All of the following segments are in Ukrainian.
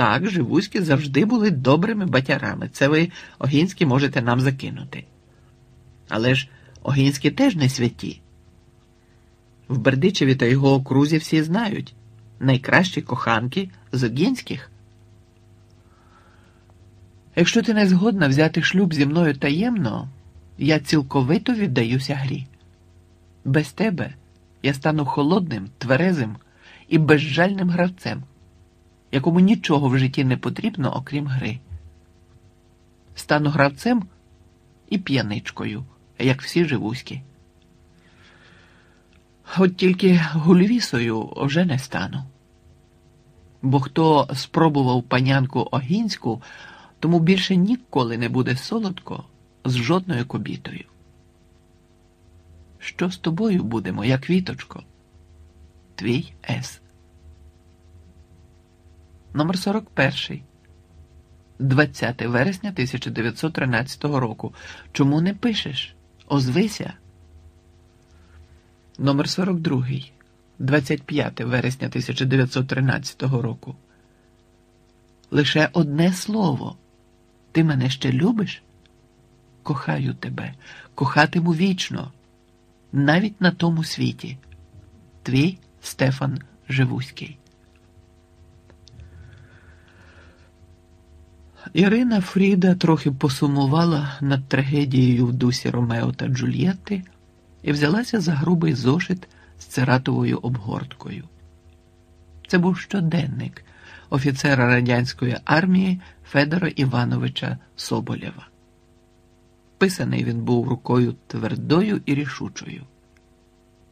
Так, живузькі завжди були добрими батярами. Це ви, Огінські, можете нам закинути. Але ж Огінські теж не святі. В Бердичеві та його окрузі всі знають найкращі коханки з Огінських. Якщо ти не згодна взяти шлюб зі мною таємно, я цілковито віддаюся грі. Без тебе я стану холодним, тверезим і безжальним гравцем, якому нічого в житті не потрібно, окрім гри. Стану гравцем і п'яничкою, як всі живуські. От тільки гульвісою вже не стану. Бо хто спробував панянку Огінську, тому більше ніколи не буде солодко з жодною кобітою. Що з тобою буде, моя квіточко? Твій С. Номер 41. 20 вересня 1913 року. Чому не пишеш? Озвися. Номер 42. 25 вересня 1913 року. Лише одне слово. Ти мене ще любиш? Кохаю тебе, кохатиму вічно, навіть на тому світі. Твій Стефан Живуський. Ірина Фріда трохи посумувала над трагедією в дусі Ромео та Джульєтти і взялася за грубий зошит з цератовою обгорткою. Це був щоденник офіцера радянської армії Федора Івановича Соболєва. Писаний він був рукою твердою і рішучою.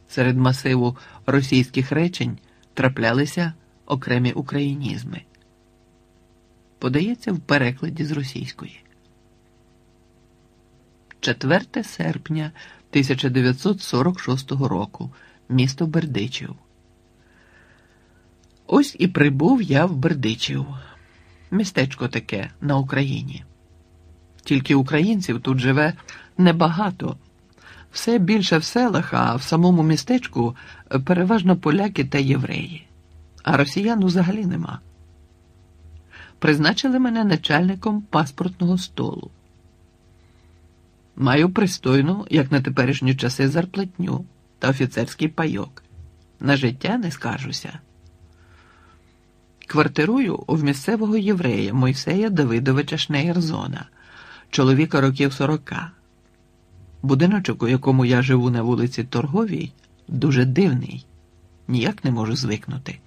Серед масиву російських речень траплялися окремі українізми. Подається в перекладі з російської. 4 серпня 1946 року. Місто Бердичів. Ось і прибув я в Бердичів. Містечко таке на Україні. Тільки українців тут живе небагато. Все більше в селах, а в самому містечку переважно поляки та євреї, а росіян взагалі нема. Призначили мене начальником паспортного столу. Маю пристойну, як на теперішні часи, зарплатню та офіцерський пайок. На життя не скаржуся. Квартирую у місцевого єврея Мойсея Давидовича Шнеєрзона, чоловіка років сорока. Будиночок, у якому я живу на вулиці Торговій, дуже дивний, ніяк не можу звикнути.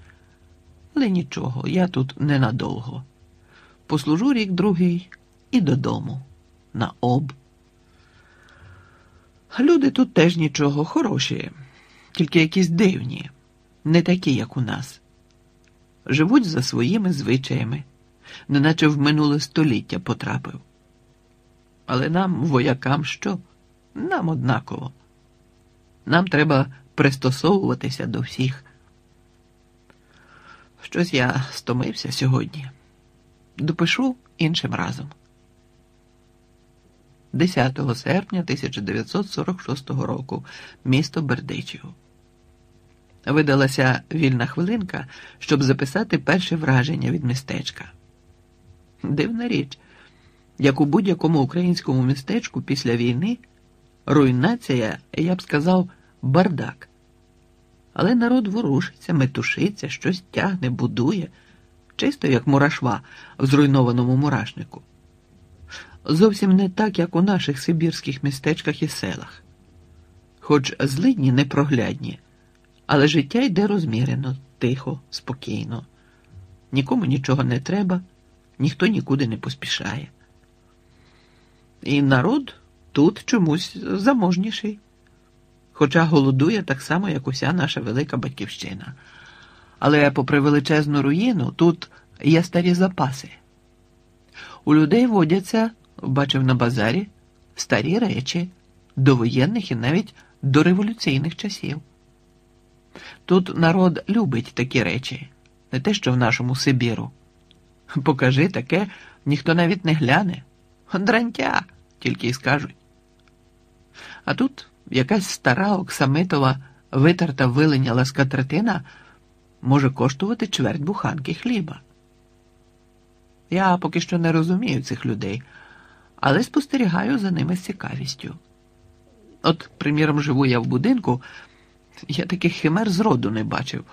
Але нічого, я тут ненадовго. Послужу рік другий і додому, на об. Люди тут теж нічого, хороші, тільки якісь дивні, не такі, як у нас. Живуть за своїми звичаями, неначе в минуле століття потрапив. Але нам, воякам, що? Нам однаково. Нам треба пристосовуватися до всіх. Щось я стомився сьогодні. Допишу іншим разом. 10 серпня 1946 року, місто Бердичів. Видалася вільна хвилинка, щоб записати перше враження від містечка. Дивна річ, як у будь-якому українському містечку після війни руйнація, я б сказав, бардак. Але народ ворушиться, метушиться, щось тягне, будує, чисто як мурашва в зруйнованому мурашнику зовсім не так, як у наших сибірських містечках і селах. Хоч злидні непроглядні, але життя йде розмірено, тихо, спокійно. Нікому нічого не треба, ніхто нікуди не поспішає. І народ тут чомусь заможніший, хоча голодує так само, як уся наша велика батьківщина. Але, попри величезну руїну, тут є старі запаси. У людей водяться бачив на базарі старі речі довоєнних і навіть до революційних часів. Тут народ любить такі речі, не те, що в нашому Сибіру. Покажи таке, ніхто навіть не гляне. Дрантя, тільки й скажуть. А тут якась стара оксамитова витерта вилиняла скатертина може коштувати чверть буханки хліба. Я поки що не розумію цих людей, але спостерігаю за ними з цікавістю. От, приміром, живу я в будинку, я таких химер зроду не бачив.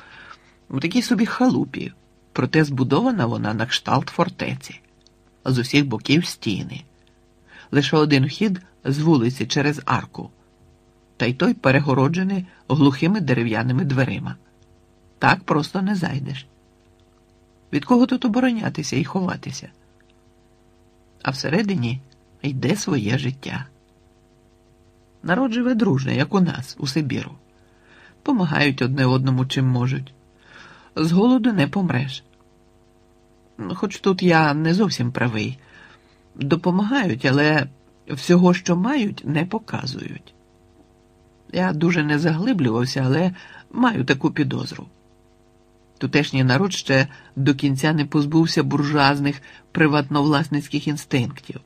У такій собі халупі, проте збудована вона на кшталт фортеці, з усіх боків стіни. Лише один вхід з вулиці через арку, та й той перегороджений глухими дерев'яними дверима. Так просто не зайдеш. Від кого тут оборонятися і ховатися? А всередині йде своє життя. Народ живе дружно, як у нас, у Сибіру. Помагають одне одному чим можуть. З голоду не помреш. Хоч тут я не зовсім правий. Допомагають, але всього, що мають, не показують. Я дуже не заглиблювався, але маю таку підозру. Тутешній народ ще до кінця не позбувся буржуазних приватновласницьких інстинктів.